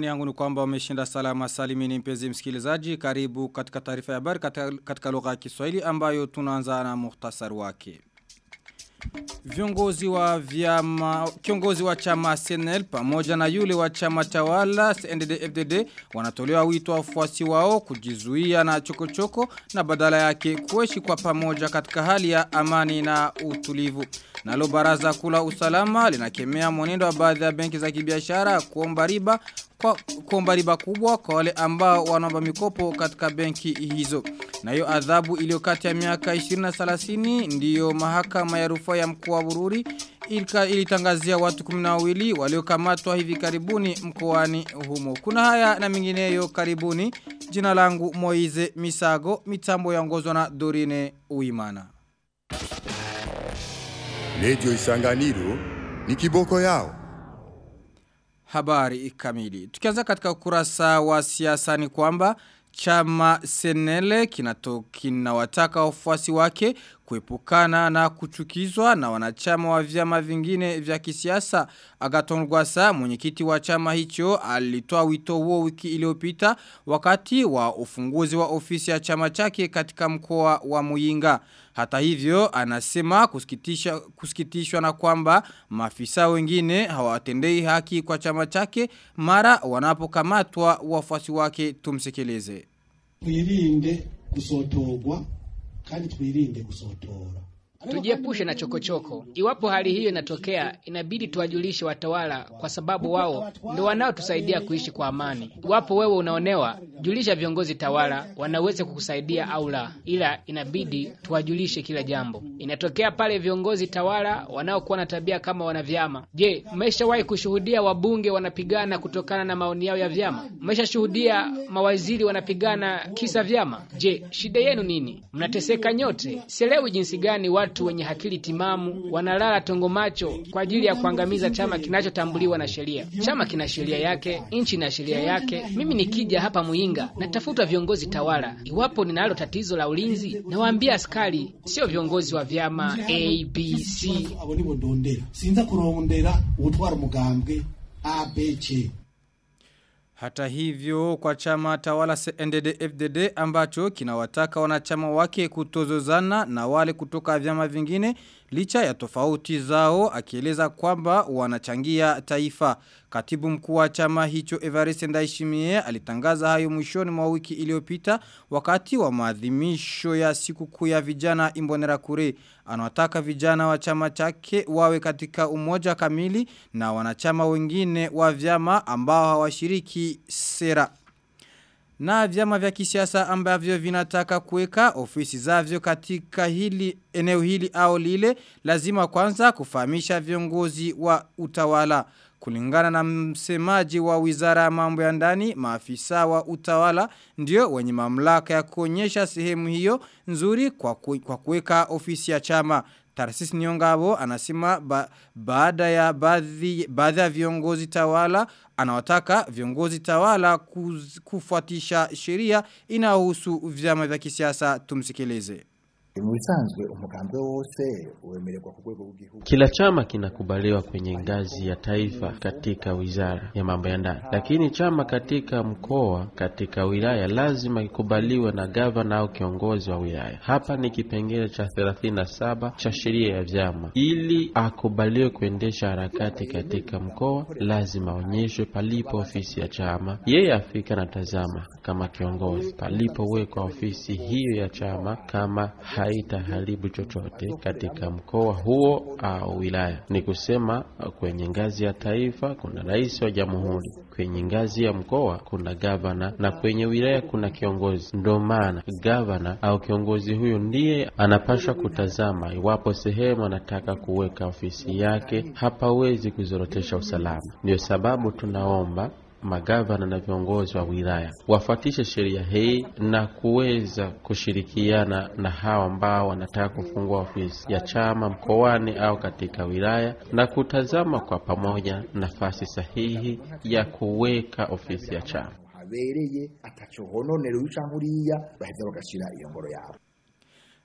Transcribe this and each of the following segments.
Imani yangu ni kwamba umeshinda salama salimini mpenzi msikilizaji. Karibu katika taarifa ya habari katika, katika lugha ya Kiswahili ambayo tunaanza na muhtasari wake. Viongozi wa vyama kiongozi wa chama CNL pamoja na yule wa chama tawala CNDD-FDD wanatolewa wito wa wafuasi wao kujizuia na chokochoko -choko, na badala yake kuishi kwa pamoja katika hali ya amani na utulivu. Nalo baraza kula usalama linakemea mwenendo wa baadhi ya benki za kibiashara kuomba riba kwa kuomba riba kubwa kwa wale ambao wanaomba mikopo katika benki hizo. Na hiyo adhabu iliyo kati ya miaka 20 na 30 ndiyo mahakama ya rufaa ya mkoa wa Bururi ilika ilitangazia watu 12 waliokamatwa hivi karibuni mkoani humo. Kuna haya na mingineyo karibuni. Jina langu Moize Misago, mitambo yaongozwa na Dorine Uimana. Radio Isanganiro ni kiboko yao. Habari kamili. Tukianza katika ukurasa wa siasa ni kwamba chama Senele kinawataka wafuasi wake kuepukana na kuchukizwa na wanachama wa vyama vingine vya kisiasa. Agaton Gwasa mwenyekiti wa chama hicho alitoa wito huo wiki iliyopita wakati wa ufunguzi wa ofisi ya chama chake katika mkoa wa Muyinga. Hata hivyo anasema kusikitisha, kusikitishwa na kwamba maafisa wengine hawatendei haki kwa chama chake mara wanapokamatwa wafuasi wake tumsikilize. Twirinde gusotorwa kandi twirinde gusotora. Tujiepushe na chokochoko choko. Iwapo hali hiyo inatokea, inabidi tuwajulishe watawala kwa sababu wao ndio wanaotusaidia kuishi kwa amani. Iwapo wewe unaonewa, julisha viongozi tawala, wanaweza kukusaidia au la, ila inabidi tuwajulishe kila jambo. Inatokea pale viongozi tawala wanaokuwa na tabia kama wanavyama. Je, mmeshawahi kushuhudia wabunge wanapigana kutokana na maoni yao ya vyama? Mmeshashuhudia mawaziri wanapigana kisa vyama? Je, shida yenu nini? Mnateseka nyote. Sielewi jinsi gani watu watu wenye akili timamu wanalala tongo macho kwa ajili ya kuangamiza chama kinachotambuliwa na sheria. Chama kina sheria yake, nchi na sheria yake. Mimi nikija hapa Muinga natafuta viongozi tawala. Iwapo ninalo tatizo la ulinzi, nawaambia askari, sio viongozi wa vyama A, Hata hivyo kwa chama tawala CNDD-FDD ambacho kinawataka wanachama wake kutozozana na wale kutoka vyama vingine licha ya tofauti zao akieleza kwamba wanachangia taifa. Katibu mkuu wa chama hicho Evariste Ndayishimiye alitangaza hayo mwishoni mwa wiki iliyopita wakati wa maadhimisho ya sikukuu ya vijana imbonera kure Anawataka vijana wa chama chake wawe katika umoja kamili na wanachama wengine wa vyama ambao hawashiriki sera. Na vyama vya kisiasa ambavyo vinataka kuweka ofisi zavyo katika hili eneo hili au lile lazima kwanza kufahamisha viongozi wa utawala. Kulingana na msemaji wa wizara ya mambo ya ndani, maafisa wa utawala ndio wenye mamlaka ya kuonyesha sehemu hiyo nzuri kwa, kuweka ofisi ya chama. Tarsis Nyongabo anasema ba, baada ya baadhi ya viongozi tawala anawataka viongozi tawala kuz, kufuatisha sheria inayohusu vyama vya kisiasa tumsikilize. Umugambi wose wemererwa ku rwego rw'igihugu. Kila chama kinakubaliwa kwenye ngazi ya taifa katika wizara ya mambo ya ndani, lakini chama katika mkoa, katika wilaya lazima kikubaliwe na gavana au kiongozi wa wilaya. Hapa ni kipengele cha 37 cha sheria ya vyama. Ili akubaliwe kuendesha harakati katika mkoa, lazima aonyeshwe palipo ofisi ya chama, yeye afika na tazama kama kiongozi palipowekwa ofisi hiyo ya chama kama haitaharibu chochote katika mkoa huo au wilaya. Ni kusema kwenye ngazi ya taifa kuna rais wa jamhuri, kwenye ngazi ya mkoa kuna gavana na kwenye wilaya kuna kiongozi. Ndio maana gavana au kiongozi huyo ndiye anapashwa kutazama iwapo sehemu anataka kuweka ofisi yake hapawezi kuzorotesha usalama. Ndio sababu tunaomba magavana na viongozi wa wilaya wafuatishe sheria hii na kuweza kushirikiana na hawa ambao wanataka kufungua ofisi ya chama mkoani au katika wilaya na kutazama kwa pamoja nafasi sahihi ya kuweka ofisi ya chama. habereye atacohononera uyu canke uriya baheza bagashira iyo ngoro yabo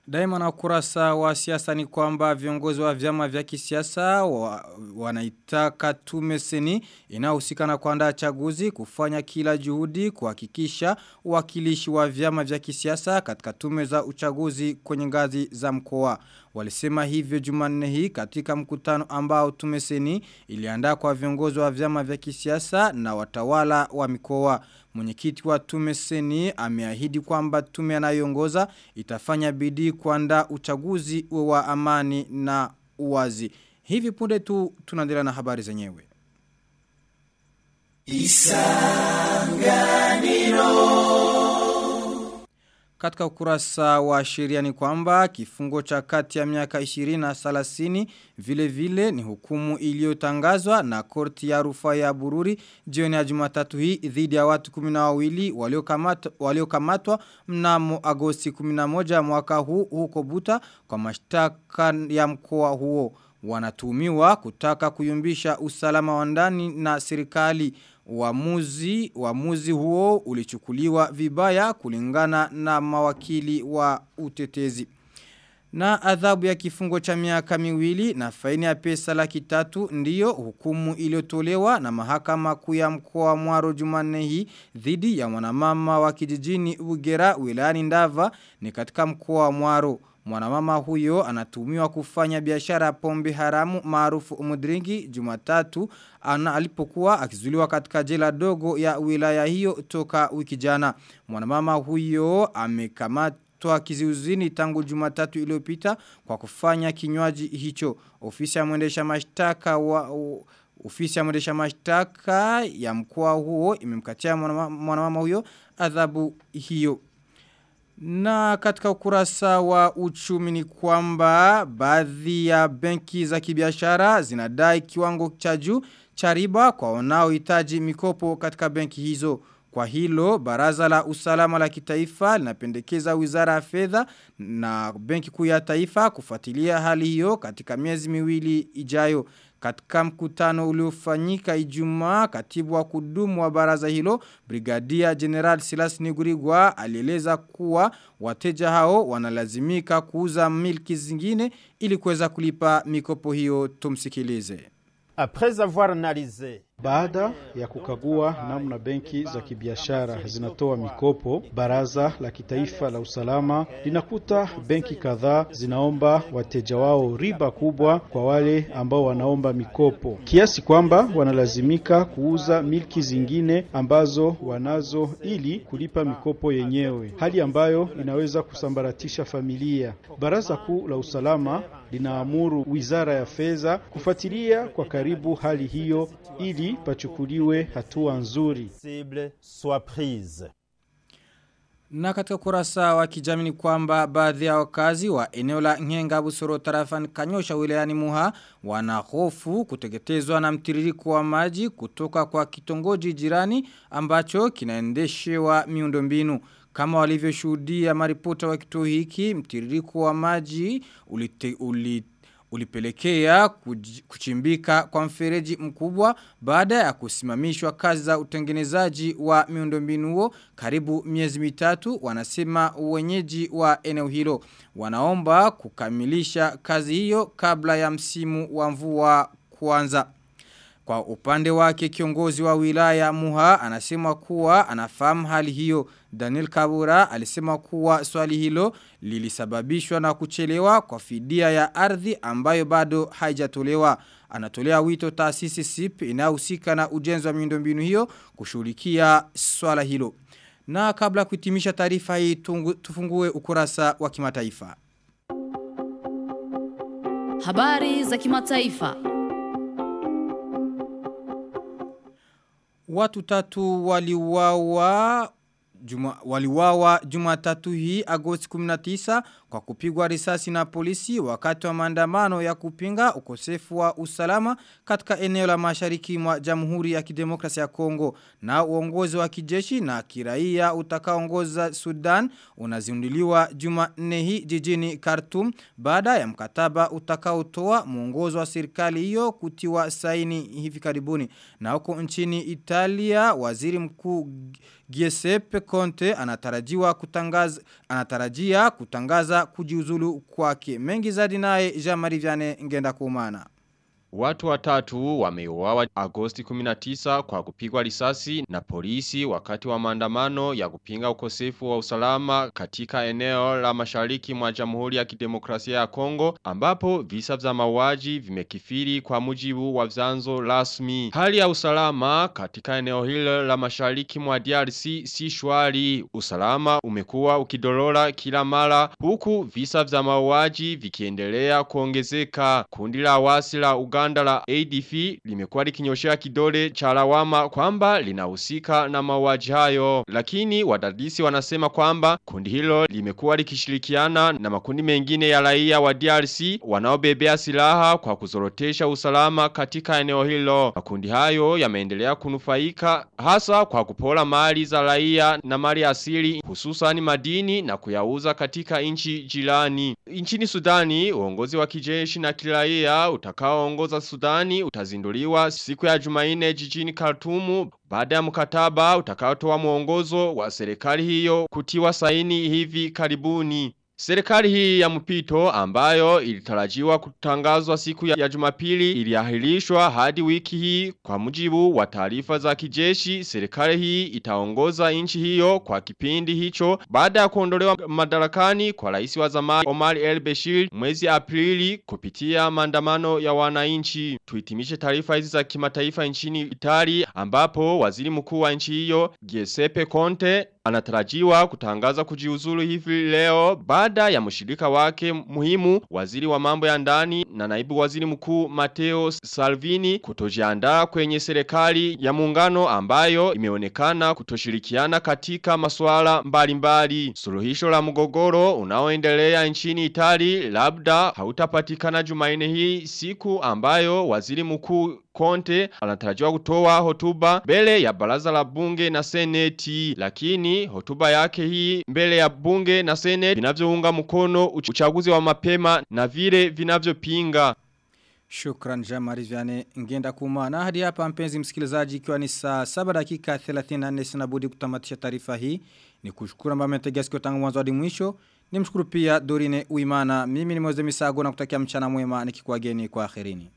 Daima na ukurasa wa siasa ni kwamba viongozi wa vyama vya kisiasa wa, wanaitaka tume seni inahusika na kuandaa chaguzi kufanya kila juhudi kuhakikisha uwakilishi wa vyama vya kisiasa katika tume za uchaguzi kwenye ngazi za mkoa. Walisema hivyo Jumanne hii katika mkutano ambao tumeseni iliandaa kwa viongozi wa vyama vya kisiasa na watawala wa mikoa. Mwenyekiti wa tume seni ameahidi kwamba tume anayoongoza itafanya bidii kuandaa uchaguzi wa amani na uwazi. Hivi punde tu tunaendelea na habari zenyewe. Katika ukurasa wa sheria ni kwamba kifungo cha kati ya miaka 20 na 30 vile vile ni hukumu iliyotangazwa na korti ya rufaa ya Bururi jioni ya Jumatatu hii dhidi ya watu 12 waliokamatwa waliokamatwa mnamo Agosti 11 mwaka huu huko Buta kwa mashtaka ya mkoa huo. Wanatumiwa kutaka kuyumbisha usalama wa ndani na serikali Uamuzi, uamuzi huo ulichukuliwa vibaya kulingana na mawakili wa utetezi. Na adhabu ya kifungo cha miaka miwili na faini ya pesa laki tatu ndiyo hukumu iliyotolewa na mahakama kuu ya mkoa Mwaro Jumanne hii dhidi ya mwanamama wa kijijini Ugera wilayani Ndava ni katika mkoa wa Mwaro. Mwanamama huyo anatumiwa kufanya biashara pombe haramu maarufu umudringi jumatatu ana alipokuwa akizuliwa katika jela dogo ya wilaya hiyo toka wiki jana. Mwanamama huyo amekamata amekamatwa kiziuzini tangu jumatatu iliyopita kwa kufanya kinywaji hicho. Ofisi ya mwendesha mashtaka wa Ofisi ya mwendesha mashtaka ya mkoa huo imemkatia mwanamama huyo adhabu hiyo. Na katika ukurasa wa uchumi ni kwamba baadhi ya benki za kibiashara zinadai kiwango cha juu cha riba kwa wanaohitaji mikopo katika benki hizo. Kwa hilo, baraza la usalama la kitaifa linapendekeza wizara ya fedha na benki kuu ya taifa kufuatilia hali hiyo katika miezi miwili ijayo. Katika mkutano uliofanyika Ijumaa, katibu wa kudumu wa baraza hilo, Brigadia General Silas Nigurigwa alieleza kuwa wateja hao wanalazimika kuuza milki zingine ili kuweza kulipa mikopo hiyo tumsikilize. Après avoir analysé Baada ya kukagua namna benki za kibiashara zinatoa mikopo, baraza la kitaifa la usalama linakuta benki kadhaa zinaomba wateja wao riba kubwa kwa wale ambao wanaomba mikopo, kiasi kwamba wanalazimika kuuza milki zingine ambazo wanazo ili kulipa mikopo yenyewe, hali ambayo inaweza kusambaratisha familia. Baraza kuu la usalama linaamuru wizara ya fedha kufuatilia kwa karibu hali hiyo ili pachukuliwe hatua nzuri. cible soit prise. Na katika kurasa wa kijamii ni kwamba baadhi ya wakazi wa eneo la Nyenga Busoro tarafani Kanyosha wilayani Muha wanahofu kuteketezwa na mtiririko wa maji kutoka kwa kitongoji jirani ambacho kinaendeshewa miundombinu. Kama walivyoshuhudia maripota wa kituo hiki, mtiririko wa maji ulite, ulite ulipelekea kuchimbika kwa mfereji mkubwa baada ya kusimamishwa kazi za utengenezaji wa miundombinu huo. Karibu miezi mitatu wanasema wenyeji wa eneo hilo. Wanaomba kukamilisha kazi hiyo kabla ya msimu wa mvua kuanza kwa upande wake kiongozi wa wilaya Muha anasema kuwa anafahamu hali hiyo. Daniel Kabura alisema kuwa swali hilo lilisababishwa na kuchelewa kwa fidia ya ardhi ambayo bado haijatolewa. Anatolea wito taasisi SIP inayohusika na ujenzi wa miundombinu hiyo kushughulikia swala hilo. Na kabla kuhitimisha taarifa hii tufungue ukurasa wa kimataifa. Habari za kimataifa. Watu tatu waliuawa Juma, waliwawa jumatatu hii Agosti 19 kwa kupigwa risasi na polisi wakati wa maandamano ya kupinga ukosefu wa usalama katika eneo la mashariki mwa Jamhuri ya Kidemokrasia ya Kongo. Na uongozi wa kijeshi na kiraia utakaoongoza Sudan unazinduliwa Jumanne hii jijini Khartoum baada ya mkataba utakaotoa mwongozo wa serikali hiyo kutiwa saini hivi karibuni. Na huko nchini Italia waziri mkuu Giuseppe Conte anatarajiwa kutangaza anatarajia kutangaza kujiuzulu kwake. Mengi zaidi naye Jean-Marie Vianney ngenda kumana. Watu watatu wameuawa Agosti 19 kwa kupigwa risasi na polisi wakati wa maandamano ya kupinga ukosefu wa usalama katika eneo la mashariki mwa Jamhuri ya Kidemokrasia ya Kongo ambapo visa vya mauaji vimekifiri kwa mujibu wa vyanzo rasmi. Hali ya usalama katika eneo hilo la mashariki mwa DRC si shwari. Usalama umekuwa ukidorora kila mara huku visa vya mauaji vikiendelea kuongezeka. Kundi la wasi la Uganda la ADF limekuwa likinyoshea kidole cha lawama kwamba linahusika na mauaji hayo. Lakini wadadisi wanasema kwamba kundi hilo limekuwa likishirikiana na makundi mengine ya raia wa DRC wanaobebea silaha kwa kuzorotesha usalama katika eneo hilo. Makundi hayo yameendelea kunufaika hasa kwa kupola mali za raia na mali asili hususan madini na kuyauza katika nchi jirani. Nchini Sudani, uongozi wa kijeshi na kiraia utakaoongoza Sudani utazinduliwa siku ya Jumanne jijini Khartoum baada ya mkataba utakaotoa mwongozo wa serikali hiyo kutiwa saini hivi karibuni. Serikali hii ya mpito ambayo ilitarajiwa kutangazwa siku ya, ya Jumapili iliahirishwa hadi wiki hii kwa mujibu wa taarifa za kijeshi. Serikali hii itaongoza nchi hiyo kwa kipindi hicho baada ya kuondolewa madarakani kwa rais wa zamani Omar El Bashir mwezi Aprili kupitia maandamano ya wananchi. Tuhitimishe taarifa hizi za kimataifa nchini Itali ambapo waziri mkuu wa nchi hiyo Giuseppe Conte anatarajiwa kutangaza kujiuzulu hivi leo baada ya mshirika wake muhimu waziri wa mambo ya ndani na naibu waziri mkuu Matteo Salvini kutojiandaa kwenye serikali ya muungano ambayo imeonekana kutoshirikiana katika masuala mbalimbali. Suluhisho la mgogoro unaoendelea nchini Itali labda hautapatikana Jumanne hii siku ambayo waziri mkuu Conte anatarajiwa kutoa hotuba mbele ya baraza la bunge na seneti lakini hotuba yake hii mbele ya bunge na seneti vinavyounga mkono uchaguzi wa mapema na vile vinavyopinga. Shukran Jamari Viane ngenda kumana hadi hapa mpenzi msikilizaji ikiwa ni saa 7 dakika 34 sina budi kutamatisha taarifa hii. Ni kushukuru ambao mmetegea sikio tangu mwanzo hadi mwisho. Nimshukuru pia Dorine Uimana. Mimi ni Moze Misago na kutakia mchana mwema nikikuageni kwa akhirini.